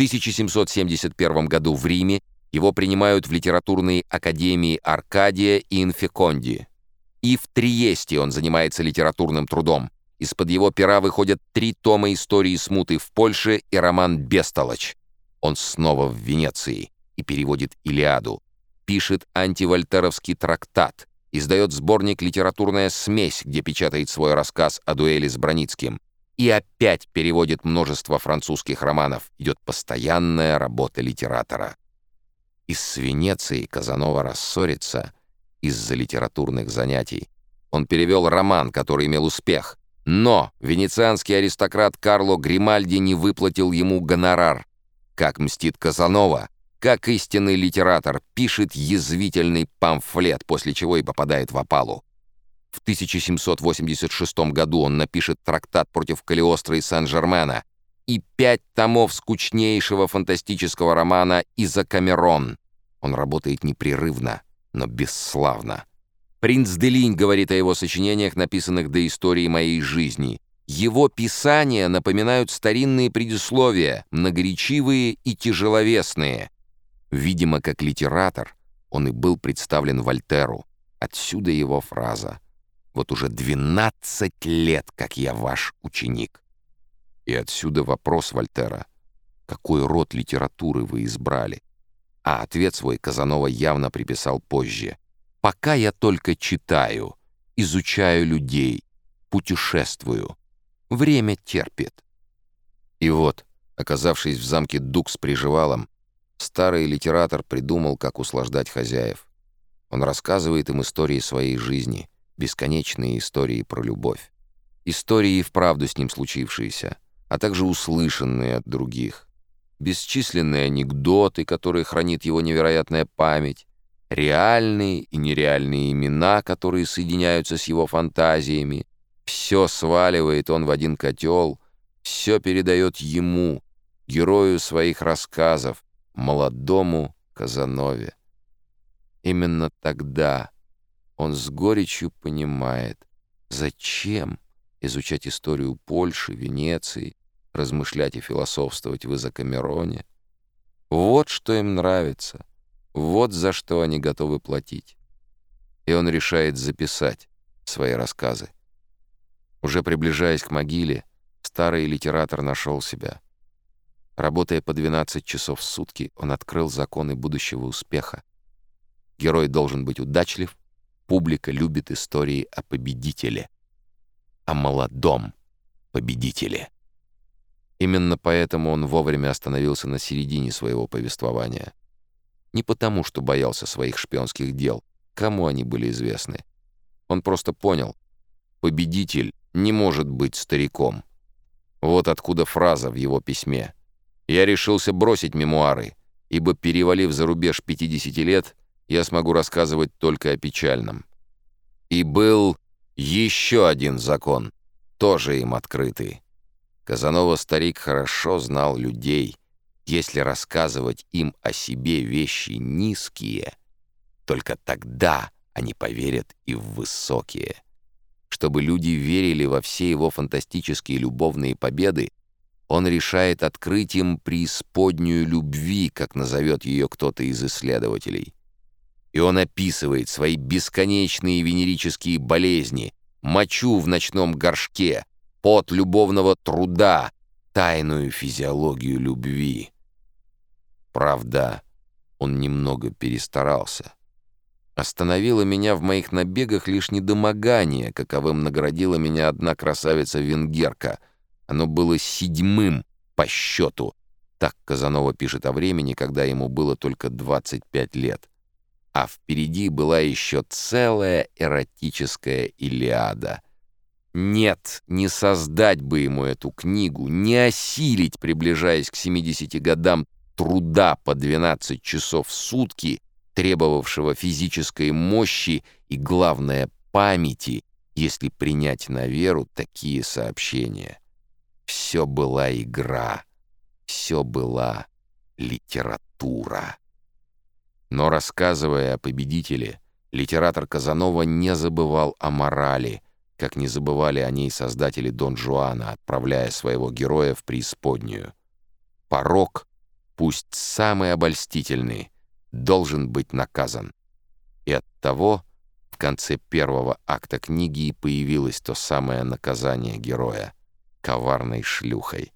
1771 году в Риме его принимают в литературной академии Аркадия и Инфеконди. И в Триесте он занимается литературным трудом. Из-под его пера выходят три тома истории смуты в Польше и роман «Бестолочь». Он снова в Венеции и переводит «Илиаду». Пишет антивольтеровский трактат, издает сборник «Литературная смесь», где печатает свой рассказ о дуэли с Броницким. И опять переводит множество французских романов. Идет постоянная работа литератора. Из Венеции Казанова рассорится из-за литературных занятий. Он перевел роман, который имел успех. Но венецианский аристократ Карло Гримальди не выплатил ему гонорар. Как мстит Казанова, как истинный литератор, пишет язвительный памфлет, после чего и попадает в опалу. В 1786 году он напишет трактат против Калиостро и Сан-Жермена и пять томов скучнейшего фантастического романа «Иза Камерон». Он работает непрерывно, но бесславно. Принц Делинь говорит о его сочинениях, написанных до истории моей жизни. Его писания напоминают старинные предисловия, многоречивые и тяжеловесные. Видимо, как литератор, он и был представлен Вольтеру. Отсюда его фраза «Вот уже 12 лет, как я ваш ученик». И отсюда вопрос Вольтера «Какой род литературы вы избрали?» А ответ свой Казанова явно приписал позже. «Пока я только читаю, изучаю людей, путешествую. Время терпит». И вот, оказавшись в замке Дук с приживалом, старый литератор придумал, как услаждать хозяев. Он рассказывает им истории своей жизни, бесконечные истории про любовь. Истории вправду с ним случившиеся, а также услышанные от других бесчисленные анекдоты, которые хранит его невероятная память, реальные и нереальные имена, которые соединяются с его фантазиями. Все сваливает он в один котел, все передает ему, герою своих рассказов, молодому Казанове. Именно тогда он с горечью понимает, зачем изучать историю Польши, Венеции, размышлять и философствовать в Изокамероне. Вот что им нравится, вот за что они готовы платить. И он решает записать свои рассказы. Уже приближаясь к могиле, старый литератор нашел себя. Работая по 12 часов в сутки, он открыл законы будущего успеха. Герой должен быть удачлив, публика любит истории о победителе, о молодом победителе. Именно поэтому он вовремя остановился на середине своего повествования. Не потому, что боялся своих шпионских дел, кому они были известны. Он просто понял, победитель не может быть стариком. Вот откуда фраза в его письме. «Я решился бросить мемуары, ибо, перевалив за рубеж 50 лет, я смогу рассказывать только о печальном». И был еще один закон, тоже им открытый. Казанова-старик хорошо знал людей. Если рассказывать им о себе вещи низкие, только тогда они поверят и в высокие. Чтобы люди верили во все его фантастические любовные победы, он решает открыть им преисподнюю любви, как назовет ее кто-то из исследователей. И он описывает свои бесконечные венерические болезни, мочу в ночном горшке, пот любовного труда, тайную физиологию любви. Правда, он немного перестарался. Остановило меня в моих набегах лишь недомогание, каковым наградила меня одна красавица-венгерка. Оно было седьмым по счету. Так Казанова пишет о времени, когда ему было только 25 лет. А впереди была еще целая эротическая Илиада — нет, не создать бы ему эту книгу, не осилить, приближаясь к 70 годам, труда по 12 часов в сутки, требовавшего физической мощи и, главное, памяти, если принять на веру такие сообщения. Все была игра, все была литература. Но рассказывая о победителе, литератор Казанова не забывал о морали — как не забывали о ней создатели Дон Жуана, отправляя своего героя в преисподнюю. Порок пусть самый обольстительный, должен быть наказан. И от того в конце первого акта книги появилось то самое наказание героя — коварной шлюхой.